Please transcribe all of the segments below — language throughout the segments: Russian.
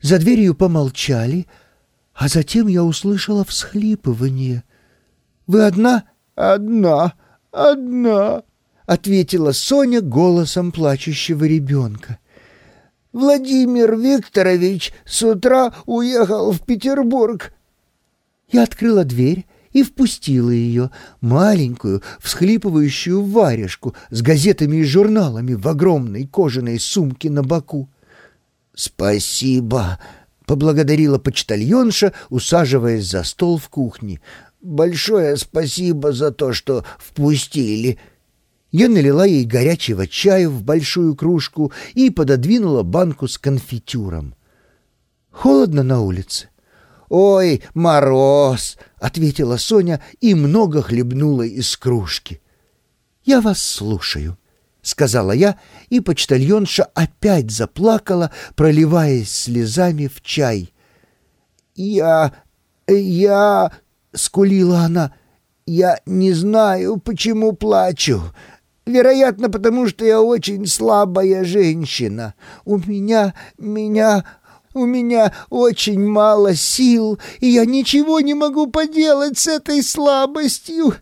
За дверью помолчали, а затем я услышала всхлипывание. «Вы одна?» «Одна, одна», — ответила Соня голосом плачущего ребенка. «Владимир Викторович с утра уехал в Петербург». Я открыла дверь и впустила ее, маленькую, всхлипывающую варежку с газетами и журналами в огромной кожаной сумке на боку. «Спасибо!» — поблагодарила почтальонша, усаживаясь за стол в кухне. «Большое спасибо за то, что впустили!» Я налила ей горячего чаю в большую кружку и пододвинула банку с конфитюром. «Холодно на улице?» «Ой, мороз!» — ответила Соня и много хлебнула из кружки. «Я вас слушаю», — сказала я, и почтальонша опять заплакала, проливаясь слезами в чай. «Я... я...» — скулила она. «Я не знаю, почему плачу. Вероятно, потому что я очень слабая женщина. У меня... меня у меня очень мало сил, и я ничего не могу поделать с этой слабостью.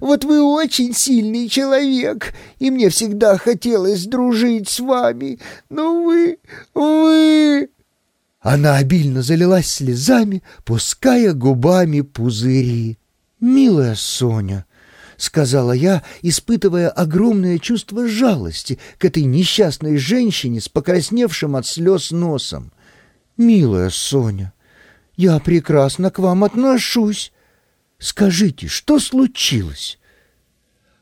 Вот вы очень сильный человек, и мне всегда хотелось дружить с вами, но вы... вы...» Она обильно залилась слезами, пуская губами пузыри. «Милая Соня», — сказала я, испытывая огромное чувство жалости к этой несчастной женщине с покрасневшим от слез носом, — «Милая Соня, я прекрасно к вам отношусь. Скажите, что случилось?»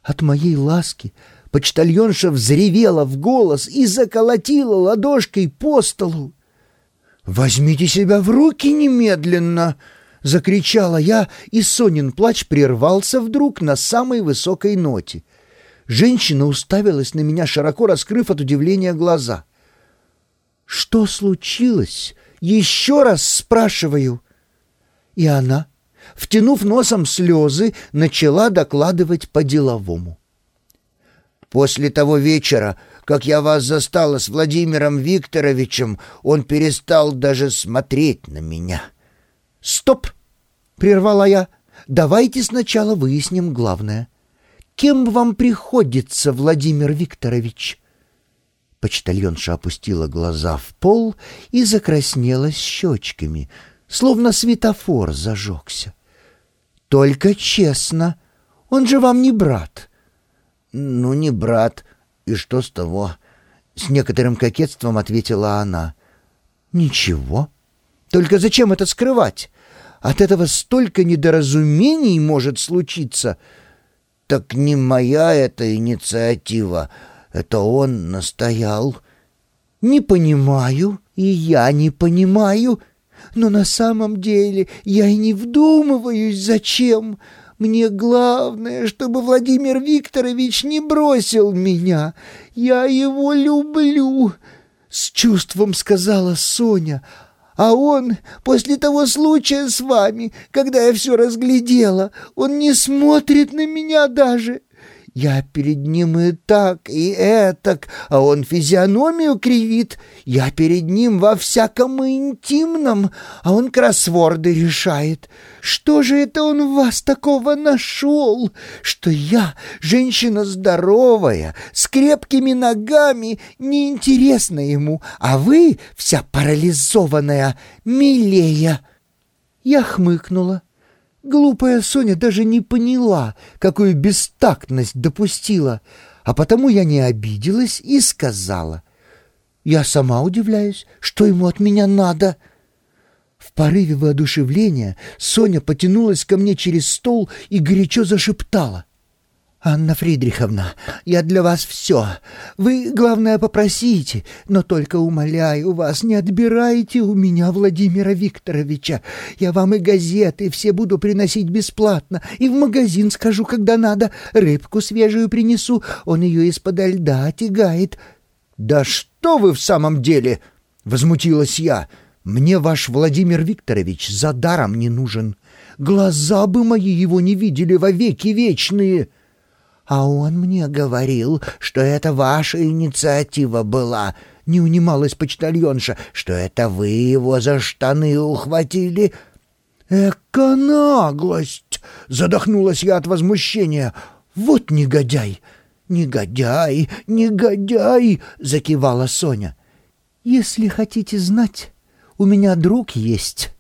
От моей ласки почтальонша взревела в голос и заколотила ладошкой по столу. «Возьмите себя в руки немедленно!» — закричала я, и Сонин плач прервался вдруг на самой высокой ноте. Женщина уставилась на меня, широко раскрыв от удивления глаза. «Что случилось?» Еще раз спрашиваю». И она, втянув носом слезы, начала докладывать по-деловому. «После того вечера, как я вас застала с Владимиром Викторовичем, он перестал даже смотреть на меня». «Стоп!» — прервала я. «Давайте сначала выясним главное. Кем вам приходится, Владимир Викторович?» Почтальонша опустила глаза в пол и закраснелась щечками, словно светофор зажегся. «Только честно, он же вам не брат». «Ну, не брат. И что с того?» С некоторым кокетством ответила она. «Ничего. Только зачем это скрывать? От этого столько недоразумений может случиться». «Так не моя эта инициатива», это он настоял. Не понимаю, и я не понимаю. Но на самом деле я и не вдумываюсь, зачем. Мне главное, чтобы Владимир Викторович не бросил меня. Я его люблю, — с чувством сказала Соня. А он, после того случая с вами, когда я все разглядела, он не смотрит на меня даже. Я перед ним и так, и этак, а он физиономию кривит. Я перед ним во всяком интимном, а он кроссворды решает. Что же это он в вас такого нашел, что я, женщина здоровая, с крепкими ногами, неинтересна ему, а вы, вся парализованная, милее?» Я хмыкнула. Глупая Соня даже не поняла, какую бестактность допустила, а потому я не обиделась и сказала. Я сама удивляюсь, что ему от меня надо. В порыве воодушевления Соня потянулась ко мне через стол и горячо зашептала. «Анна Фридриховна, я для вас все. Вы, главное, попросите, но только умоляю вас, не отбирайте у меня Владимира Викторовича. Я вам и газеты все буду приносить бесплатно, и в магазин скажу, когда надо. Рыбку свежую принесу, он ее из-под льда тягает». «Да что вы в самом деле?» — возмутилась я. «Мне ваш Владимир Викторович за даром не нужен. Глаза бы мои его не видели во веки вечные». А он мне говорил, что это ваша инициатива была, не унималась почтальонша, — «что это вы его за штаны ухватили». «Эка наглость!» — задохнулась я от возмущения. «Вот негодяй!» «Негодяй! Негодяй!» — закивала Соня. «Если хотите знать, у меня друг есть».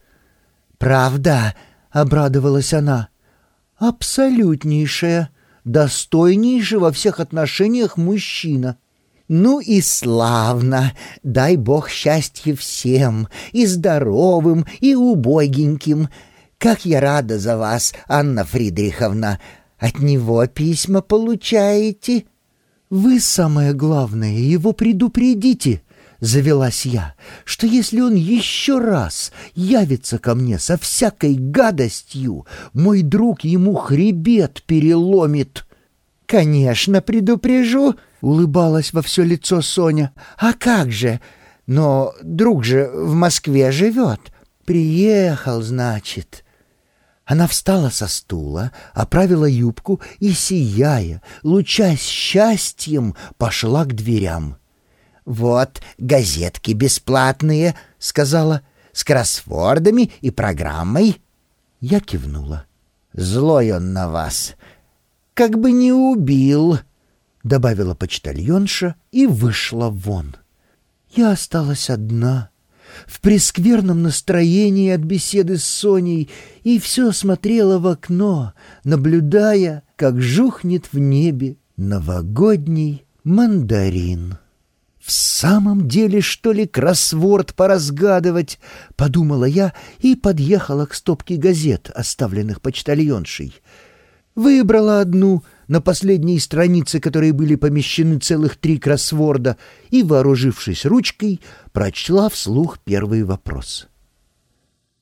«Правда?» — обрадовалась она. «Абсолютнейшая, достойнейшая во всех отношениях мужчина». «Ну и славно! Дай бог счастья всем, и здоровым, и убогеньким. Как я рада за вас, Анна Фридриховна! От него письма получаете?» «Вы, самое главное, его предупредите», — завелась я, «что если он еще раз явится ко мне со всякой гадостью, мой друг ему хребет переломит». «Конечно, предупрежу», — улыбалась во все лицо Соня. «А как же? Но друг же в Москве живет. Приехал, значит». Она встала со стула, оправила юбку и, сияя, лучась счастьем, пошла к дверям. «Вот газетки бесплатные», — сказала, — «с кроссвордами и программой». Я кивнула. «Злой он на вас. Как бы не убил», — добавила почтальонша и вышла вон. Я осталась одна — в прескверном настроении от беседы с Соней и все смотрела в окно, наблюдая, как жухнет в небе новогодний мандарин. «В самом деле, что ли, кроссворд поразгадывать?» — подумала я и подъехала к стопке газет, оставленных почтальоншей. Выбрала одну — на последней странице которой были помещены целых три кроссворда, и, вооружившись ручкой, прочла вслух первый вопрос.